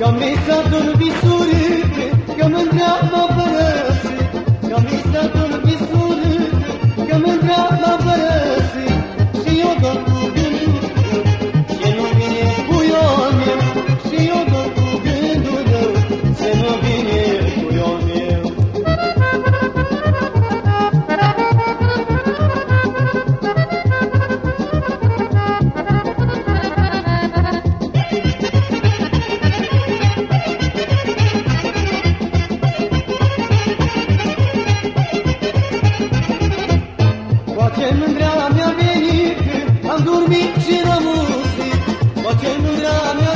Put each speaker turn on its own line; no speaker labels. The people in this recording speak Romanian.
Că mi s-a dun visurile, că mândrea mă părăsi Că mi s-a dun visurile, că mândrea mă părăsi Și eu doar cu gândul, și nu vine buionul, și mi, gira musi, ma che non